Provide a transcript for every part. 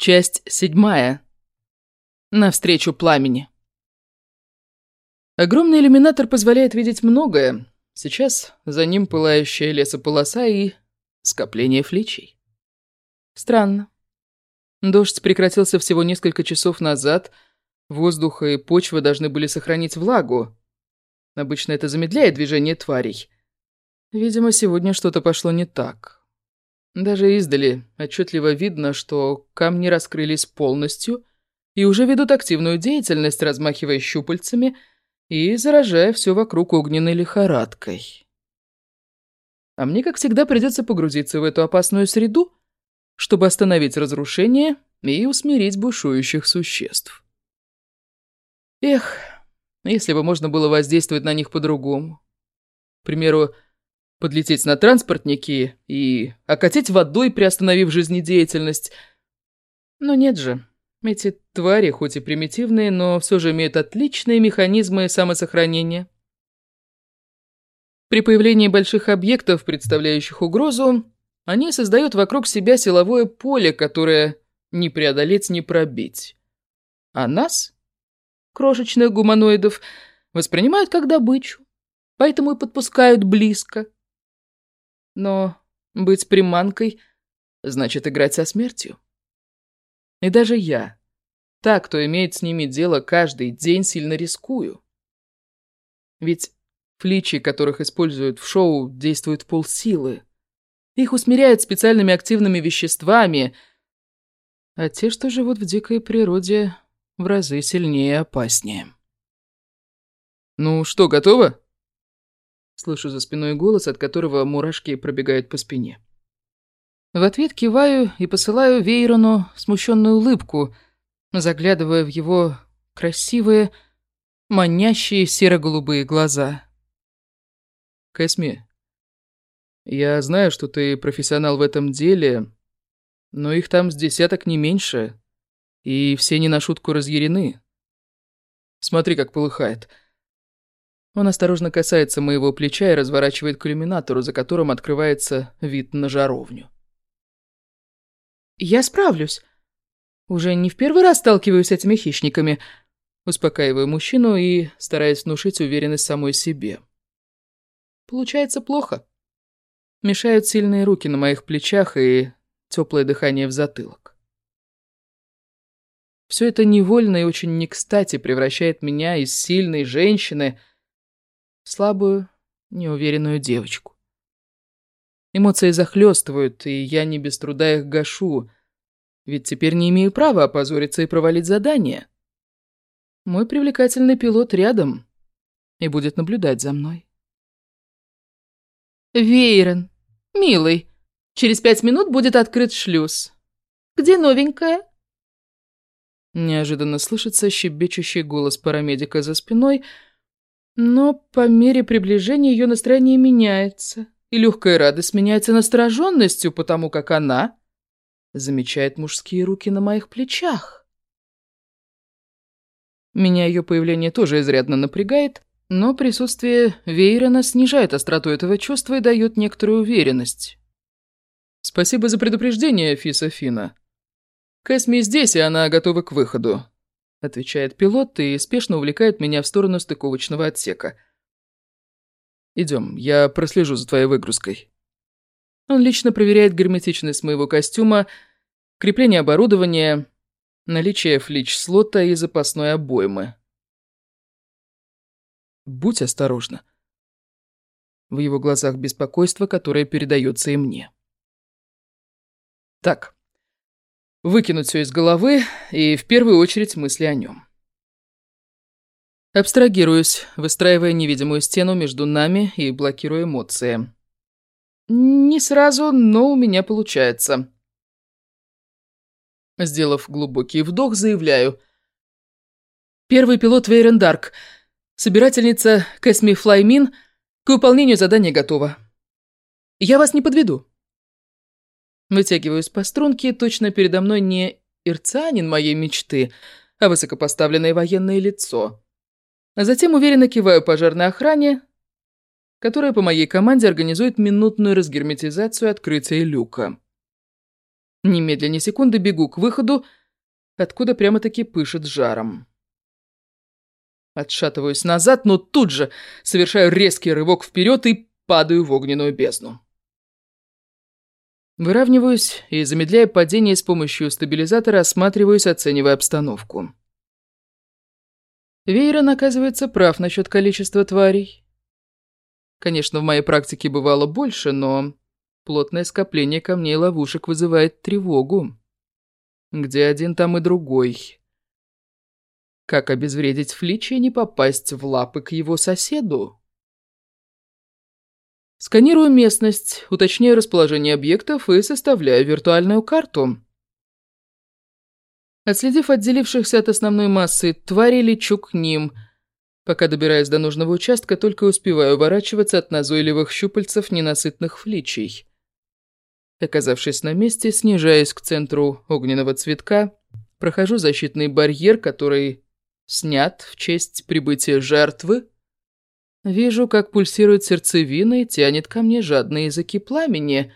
Часть седьмая. Навстречу пламени. Огромный иллюминатор позволяет видеть многое. Сейчас за ним пылающая лесополоса и скопление фличей. Странно. Дождь прекратился всего несколько часов назад. Воздух и почва должны были сохранить влагу. Обычно это замедляет движение тварей. Видимо, сегодня что-то пошло не так. Даже издали отчетливо видно, что камни раскрылись полностью и уже ведут активную деятельность, размахивая щупальцами и заражая все вокруг огненной лихорадкой. А мне, как всегда, придется погрузиться в эту опасную среду, чтобы остановить разрушение и усмирить бушующих существ. Эх, если бы можно было воздействовать на них по-другому. К примеру, подлететь на транспортники и окатить водой, приостановив жизнедеятельность. Но нет же. Эти твари, хоть и примитивные, но все же имеют отличные механизмы самосохранения. При появлении больших объектов, представляющих угрозу, они создают вокруг себя силовое поле, которое не преодолеть, не пробить. А нас, крошечных гуманоидов, воспринимают как добычу, поэтому и подпускают близко. Но быть приманкой значит играть со смертью. И даже я, та, кто имеет с ними дело каждый день, сильно рискую. Ведь фличи, которых используют в шоу, действуют полсилы. Их усмиряют специальными активными веществами, а те, что живут в дикой природе, в разы сильнее и опаснее. «Ну что, готово?» Слышу за спиной голос, от которого мурашки пробегают по спине. В ответ киваю и посылаю Вейрону смущенную улыбку, заглядывая в его красивые, манящие серо-голубые глаза. Кэсми, я знаю, что ты профессионал в этом деле, но их там с десяток не меньше, и все не на шутку разъярены. Смотри, как полыхает. — он осторожно касается моего плеча и разворачивает к иллюминатору, за которым открывается вид на жаровню. «Я справлюсь. Уже не в первый раз сталкиваюсь с этими хищниками», успокаиваю мужчину и стараюсь внушить уверенность самой себе. Получается плохо. Мешают сильные руки на моих плечах и теплое дыхание в затылок. Все это невольно и очень не кстати превращает меня из сильной женщины слабую, неуверенную девочку. Эмоции захлестывают, и я не без труда их гашу, ведь теперь не имею права опозориться и провалить задание. Мой привлекательный пилот рядом и будет наблюдать за мной. Вейрон, милый, через пять минут будет открыт шлюз. Где новенькая? Неожиданно слышится щебечущий голос парамедика за спиной — но по мере приближения ее настроение меняется, и легкая радость меняется настороженностью, потому как она замечает мужские руки на моих плечах. Меня ее появление тоже изрядно напрягает, но присутствие Вейрона снижает остроту этого чувства и дает некоторую уверенность. «Спасибо за предупреждение, Фиса Фина. Кэсми здесь, и она готова к выходу. — отвечает пилот и спешно увлекает меня в сторону стыковочного отсека. «Идем, я прослежу за твоей выгрузкой». Он лично проверяет герметичность моего костюма, крепление оборудования, наличие флич-слота и запасной обоймы. «Будь осторожна». В его глазах беспокойство, которое передается и мне. «Так, выкинуть все из головы и в первую очередь мысли о нем. Абстрагируюсь, выстраивая невидимую стену между нами и блокируя эмоции. Не сразу, но у меня получается. Сделав глубокий вдох, заявляю. Первый пилот Вейрен Дарк, собирательница Кэсми Флаймин, к выполнению задания готова. Я вас не подведу. Вытягиваюсь по струнке, точно передо мной не ирцанин моей мечты, а высокопоставленное военное лицо. А затем уверенно киваю пожарной охране, которая по моей команде организует минутную разгерметизацию открытия люка. Немедленно ни секунды бегу к выходу, откуда прямо-таки пышет жаром. Отшатываюсь назад, но тут же совершаю резкий рывок вперед и падаю в огненную бездну. Выравниваюсь и, замедляя падение с помощью стабилизатора, осматриваюсь, оценивая обстановку. Вейрон оказывается прав насчет количества тварей. Конечно, в моей практике бывало больше, но плотное скопление камней и ловушек вызывает тревогу. Где один, там и другой. Как обезвредить Флича и не попасть в лапы к его соседу? Сканирую местность, уточняю расположение объектов и составляю виртуальную карту. Отследив отделившихся от основной массы твари, лечу к ним. Пока добираюсь до нужного участка, только успеваю уворачиваться от назойливых щупальцев ненасытных фличей. Оказавшись на месте, снижаюсь к центру огненного цветка, прохожу защитный барьер, который снят в честь прибытия жертвы. Вижу, как пульсирует сердцевина и тянет ко мне жадные языки пламени.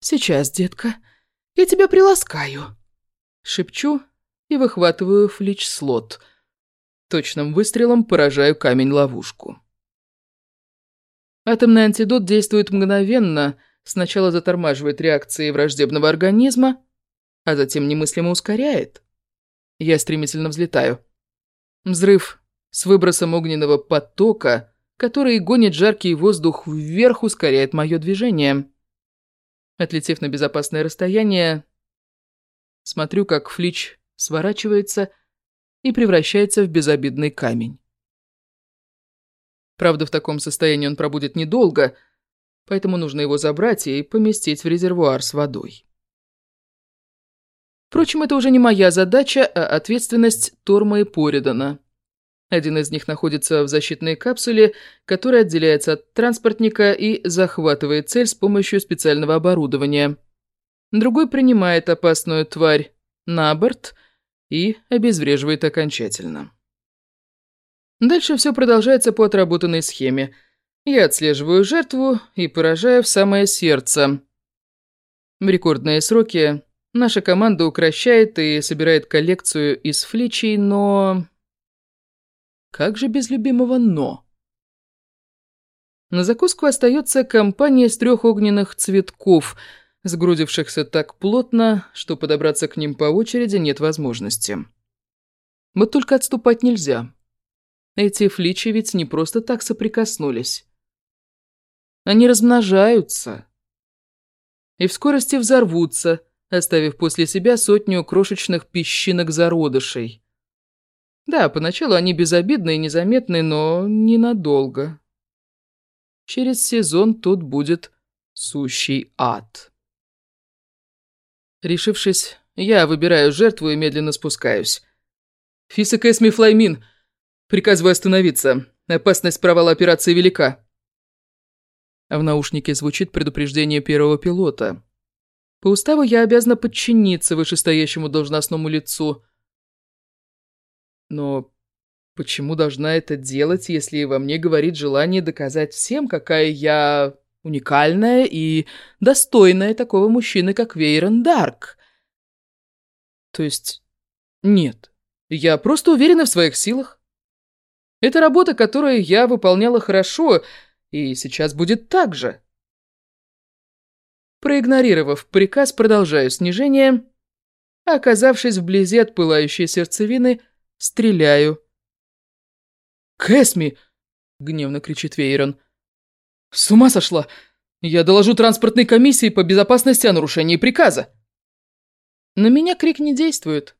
«Сейчас, детка, я тебя приласкаю», Шепчу и выхватываю флич-слот. Точным выстрелом поражаю камень-ловушку. Атомный антидот действует мгновенно, сначала затормаживает реакции враждебного организма, а затем немыслимо ускоряет. Я стремительно взлетаю. Взрыв с выбросом огненного потока, который гонит жаркий воздух вверх, ускоряет мое движение. Отлетев на безопасное расстояние, Смотрю, как Флич сворачивается и превращается в безобидный камень. Правда, в таком состоянии он пробудет недолго, поэтому нужно его забрать и поместить в резервуар с водой. Впрочем, это уже не моя задача, а ответственность Торма и Поридана. Один из них находится в защитной капсуле, которая отделяется от транспортника и захватывает цель с помощью специального оборудования – Другой принимает опасную тварь на борт и обезвреживает окончательно. Дальше все продолжается по отработанной схеме. Я отслеживаю жертву и поражаю в самое сердце. В рекордные сроки наша команда укращает и собирает коллекцию из фличей, но... Как же без любимого «но»? На закуску остается компания из трех огненных цветков — сгрудившихся так плотно, что подобраться к ним по очереди нет возможности. Вот только отступать нельзя. Эти фличи ведь не просто так соприкоснулись. Они размножаются. И в скорости взорвутся, оставив после себя сотню крошечных песчинок зародышей. Да, поначалу они безобидны и незаметны, но ненадолго. Через сезон тут будет сущий ад. Решившись, я выбираю жертву и медленно спускаюсь. «Фисик Эсми Флаймин! Приказываю остановиться. Опасность провала операции велика». В наушнике звучит предупреждение первого пилота. По уставу я обязана подчиниться вышестоящему должностному лицу. Но почему должна это делать, если во мне говорит желание доказать всем, какая я уникальная и достойная такого мужчины, как Вейрон Дарк. То есть, нет, я просто уверена в своих силах. Это работа, которую я выполняла хорошо, и сейчас будет так же. Проигнорировав приказ, продолжаю снижение, оказавшись вблизи от пылающей сердцевины, стреляю. «Кэсми!» — гневно кричит Вейрон. «С ума сошла! Я доложу транспортной комиссии по безопасности о нарушении приказа!» На меня крик не действует.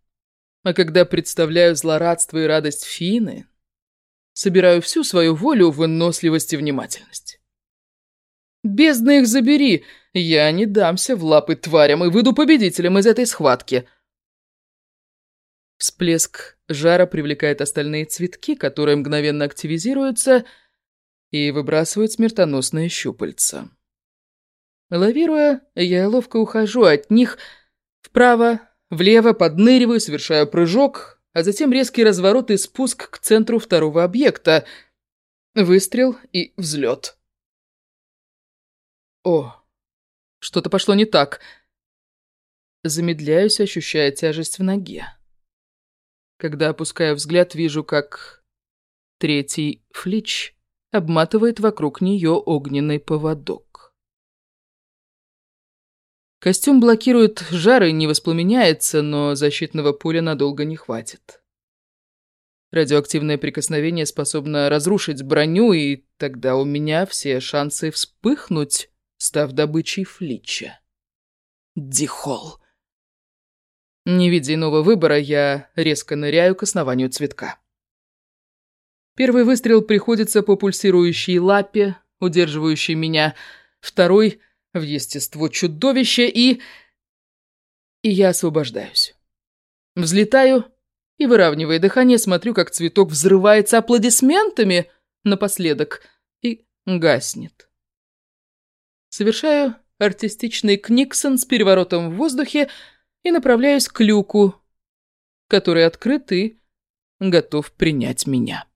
А когда представляю злорадство и радость Фины, собираю всю свою волю, выносливость и внимательность. Бездна их забери, я не дамся в лапы тварям и выйду победителем из этой схватки. Всплеск жара привлекает остальные цветки, которые мгновенно активизируются — и выбрасывают смертоносные щупальца. Лавируя, я ловко ухожу от них вправо, влево, подныриваю, совершаю прыжок, а затем резкий разворот и спуск к центру второго объекта. Выстрел и взлет. О, Что-то пошло не так. Замедляюсь, ощущая тяжесть в ноге. Когда опускаю взгляд, вижу, как третий флич обматывает вокруг нее огненный поводок. Костюм блокирует жар и не воспламеняется, но защитного поля надолго не хватит. Радиоактивное прикосновение способно разрушить броню, и тогда у меня все шансы вспыхнуть, став добычей флича. Дихол. Не видя иного выбора, я резко ныряю к основанию цветка. Первый выстрел приходится по пульсирующей лапе, удерживающей меня, второй — в естество чудовища, и... И я освобождаюсь. Взлетаю и, выравнивая дыхание, смотрю, как цветок взрывается аплодисментами напоследок и гаснет. Совершаю артистичный книксон с переворотом в воздухе и направляюсь к люку, который открыт и готов принять меня.